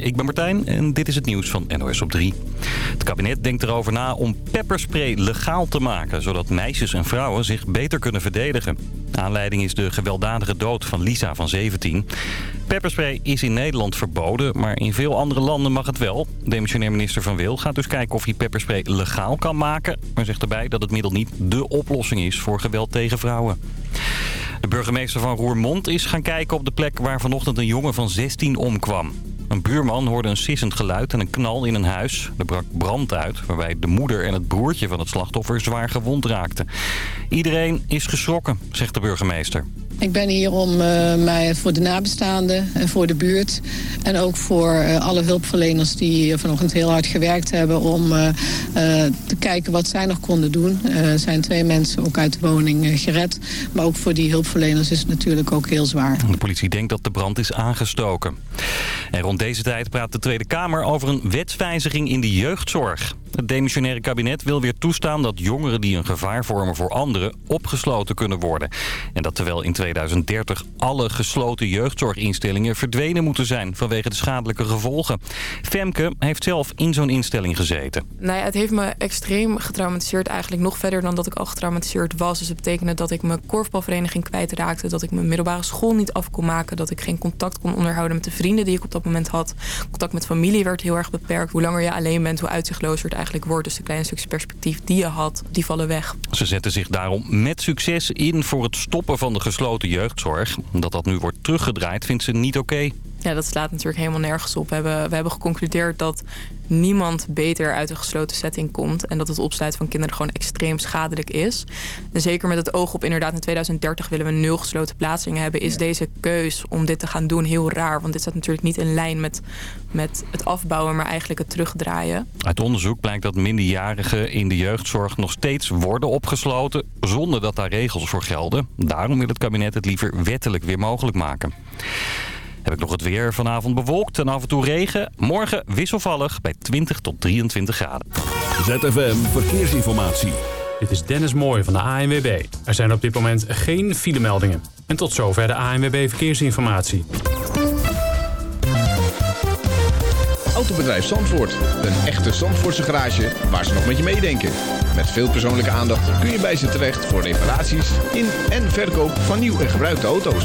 Ik ben Martijn en dit is het nieuws van NOS op 3. Het kabinet denkt erover na om pepperspray legaal te maken... zodat meisjes en vrouwen zich beter kunnen verdedigen. Aanleiding is de gewelddadige dood van Lisa van 17. Pepperspray is in Nederland verboden, maar in veel andere landen mag het wel. Demissionair minister Van Wil gaat dus kijken of hij pepperspray legaal kan maken... maar zegt erbij dat het middel niet dé oplossing is voor geweld tegen vrouwen. De burgemeester van Roermond is gaan kijken op de plek waar vanochtend een jongen van 16 omkwam. Een buurman hoorde een sissend geluid en een knal in een huis. Er brak brand uit, waarbij de moeder en het broertje van het slachtoffer zwaar gewond raakten. Iedereen is geschrokken, zegt de burgemeester. Ik ben hier om uh, mij voor de nabestaanden en voor de buurt... en ook voor uh, alle hulpverleners die vanochtend heel hard gewerkt hebben... om uh, te kijken wat zij nog konden doen. Er zijn twee mensen ook uit de woning gered. Maar ook voor die hulpverleners is het natuurlijk ook heel zwaar. De politie denkt dat de brand is aangestoken. En rond deze tijd praat de Tweede Kamer over een wetswijziging in de jeugdzorg. Het demissionaire kabinet wil weer toestaan dat jongeren die een gevaar vormen voor anderen opgesloten kunnen worden. En dat terwijl in 2030 alle gesloten jeugdzorginstellingen verdwenen moeten zijn vanwege de schadelijke gevolgen. Femke heeft zelf in zo'n instelling gezeten. Nou ja, het heeft me extreem getraumatiseerd eigenlijk nog verder dan dat ik al getraumatiseerd was. Dus het betekende dat ik mijn korfbalvereniging kwijtraakte, dat ik mijn middelbare school niet af kon maken, dat ik geen contact kon onderhouden met de vrienden die ik op dat moment had. Contact met familie werd heel erg beperkt. Hoe langer je alleen bent, hoe uitzichtlozer het eigenlijk wordt. Dus de kleine stukjes perspectief die je had, die vallen weg. Ze zetten zich daarom met succes in voor het stoppen van de gesloten jeugdzorg. Dat dat nu wordt teruggedraaid vindt ze niet oké. Ja, dat slaat natuurlijk helemaal nergens op. We hebben, we hebben geconcludeerd dat niemand beter uit een gesloten setting komt. En dat het opsluiten van kinderen gewoon extreem schadelijk is. En zeker met het oog op inderdaad in 2030 willen we nul gesloten plaatsingen hebben. Is deze keus om dit te gaan doen heel raar. Want dit staat natuurlijk niet in lijn met, met het afbouwen, maar eigenlijk het terugdraaien. Uit onderzoek blijkt dat minderjarigen in de jeugdzorg nog steeds worden opgesloten. Zonder dat daar regels voor gelden. Daarom wil het kabinet het liever wettelijk weer mogelijk maken. Heb ik nog het weer vanavond bewolkt en af en toe regen. Morgen wisselvallig bij 20 tot 23 graden. ZFM Verkeersinformatie. Dit is Dennis Mooij van de ANWB. Er zijn op dit moment geen filemeldingen. En tot zover de ANWB Verkeersinformatie. Autobedrijf Zandvoort. Een echte Zandvoortse garage waar ze nog met je meedenken. Met veel persoonlijke aandacht kun je bij ze terecht voor reparaties in en verkoop van nieuw en gebruikte auto's.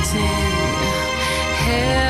waiting. Hell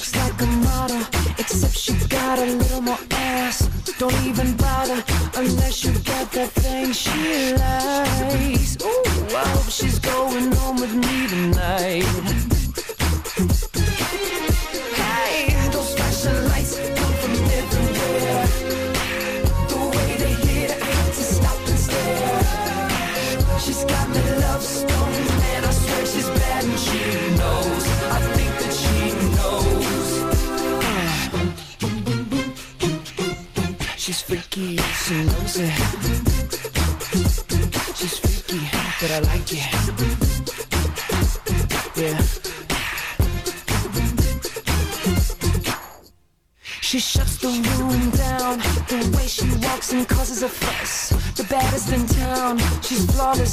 looks like a model Except she got a little more ass. Don't even bother Unless you got that thing she likes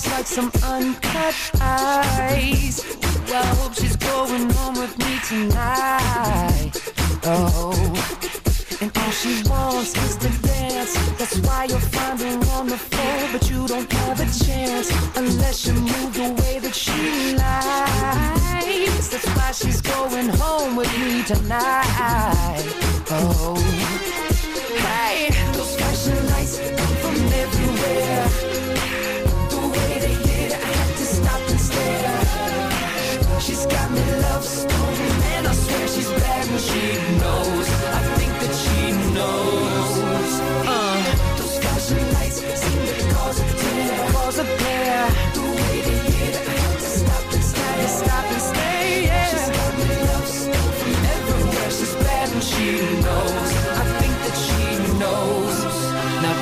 like some uncut eyes. I hope she's going home with me tonight. Oh. And all she wants is to dance That's why you're finding her on the floor But you don't have a chance Unless you move the way that she likes That's why she's going home with me tonight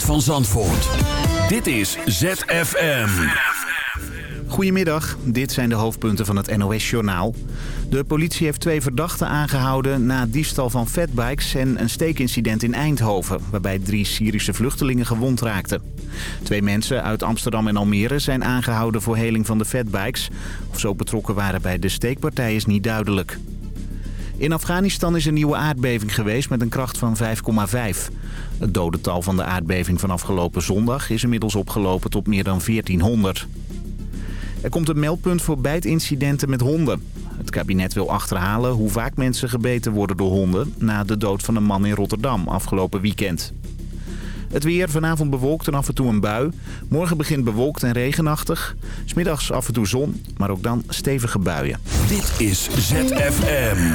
Geluid van Zandvoort. Dit is ZFM. Goedemiddag, dit zijn de hoofdpunten van het NOS-journaal. De politie heeft twee verdachten aangehouden na diefstal van fatbikes en een steekincident in Eindhoven... waarbij drie Syrische vluchtelingen gewond raakten. Twee mensen uit Amsterdam en Almere zijn aangehouden voor heling van de fatbikes. Of ze ook betrokken waren bij de steekpartij is niet duidelijk. In Afghanistan is een nieuwe aardbeving geweest met een kracht van 5,5. Het dodental van de aardbeving van afgelopen zondag is inmiddels opgelopen tot meer dan 1400. Er komt een meldpunt voor bijtincidenten met honden. Het kabinet wil achterhalen hoe vaak mensen gebeten worden door honden... na de dood van een man in Rotterdam afgelopen weekend. Het weer vanavond bewolkt en af en toe een bui. Morgen begint bewolkt en regenachtig. Smiddags af en toe zon, maar ook dan stevige buien. Dit is ZFM.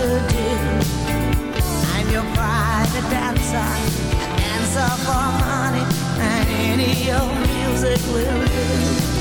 I'm your private dancer, a dancer for money, and any old music will do.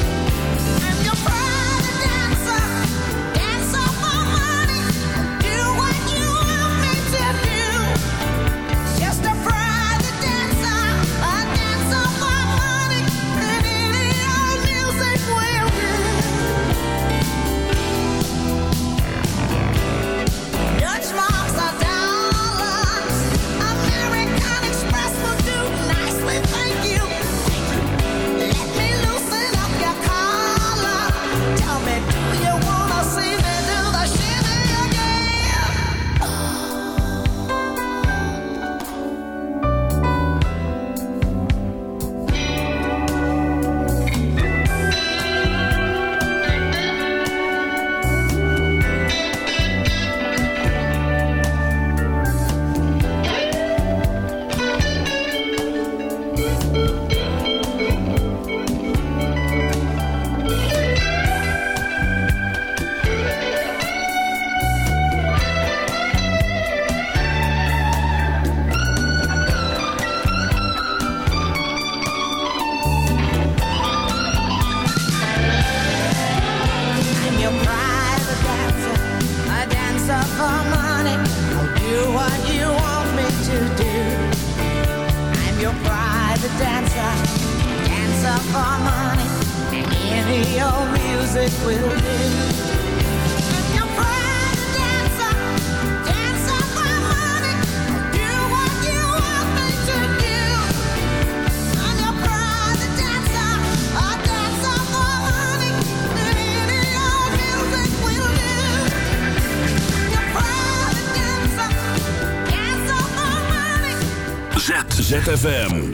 ZFM.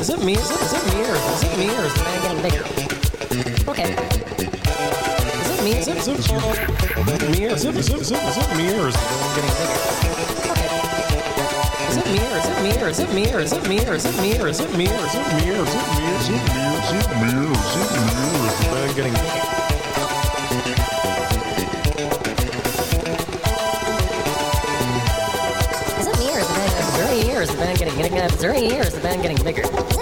Is it me? Is it, is it me? Is it me? Or is it me? Or is the band getting bigger? Okay. Is it me? Is it, is it, is it me? Or is it, is it, is it, is it me? Or is the band getting bigger? Is it me? Or is it me? Or is it me? Or is it me? Or is it me? Or is it me? Or is it me? Or is it me? Is it me? Is it me? Or is it me? Or is the band getting bigger? Is it me or is the band? Any year? Is the band getting